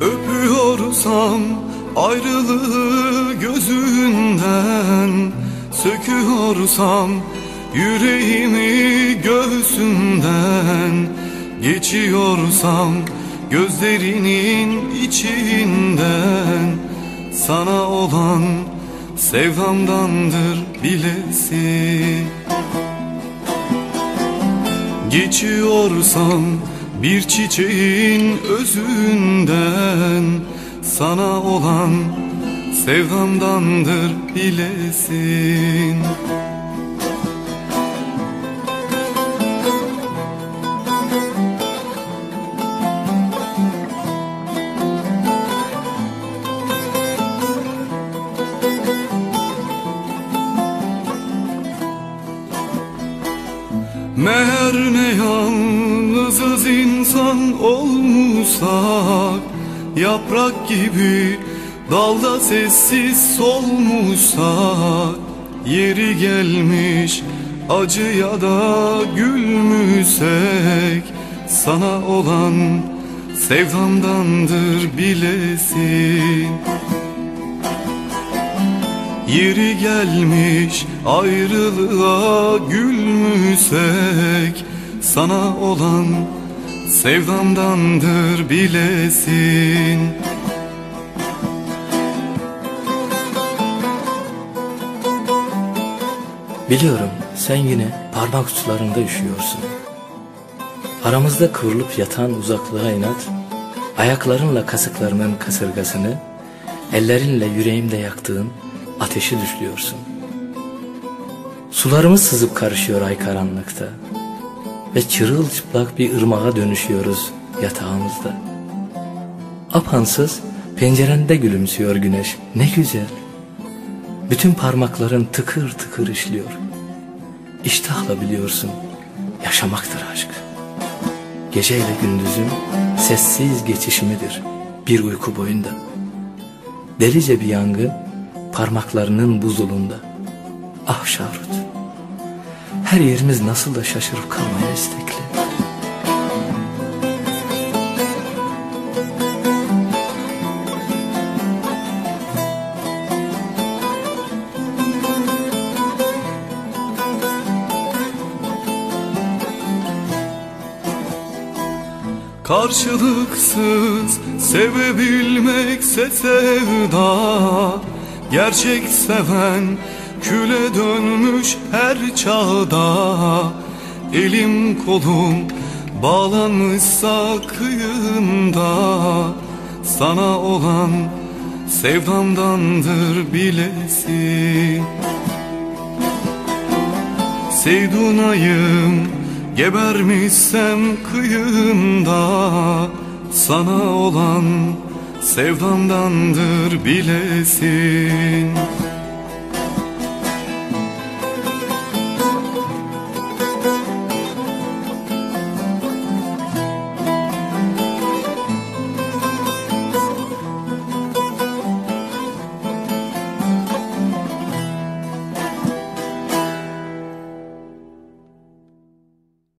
Öpüyorsam ayrılığı gözünden Söküyorsam yüreğimi göğsünden Geçiyorsam gözlerinin içinden. Sana olan sevdamdandır bilesin Geçiyorsam bir çiçeğin özünden Sana olan sevdamdandır bilesin Meğer ne yalnızız insan olmuşsak Yaprak gibi dalda sessiz solmuşsak Yeri gelmiş acıya da gülmüşsek Sana olan sevdamdandır bilesin Yeri gelmiş ayrılığa gülmüşsek Sana olan sevdamdandır bilesin Biliyorum sen yine parmak uçlarında üşüyorsun. Aramızda kıvrılıp yatan uzaklığa inat, ayaklarınla kasıklarımın kasırgasını, ellerinle yüreğimde yaktığın ateşi düşlüyorsun. Sularımız sızıp karışıyor ay karanlıkta ve çırılçıplak bir ırmağa dönüşüyoruz yatağımızda. Apansız pencerende gülümsüyor güneş ne güzel. Bütün parmakların tıkır tıkır işliyor. İştahla biliyorsun yaşamaktır aşk. Geceyle gündüzün sessiz geçişimidir bir uyku boyunda. Delice bir yangın parmaklarının buzulunda. Ah Şarut, her yerimiz nasıl da şaşırıp kalmaya istekli. Karşılıksız sevebilmekse sevda Gerçek seven küle dönmüş her çağda. Elim kolum bağlanmışsa kıyında Sana olan sevdamdandır bilesin Seydunayım gebermişsem kıyında Sana olan sevdamdandır bilesin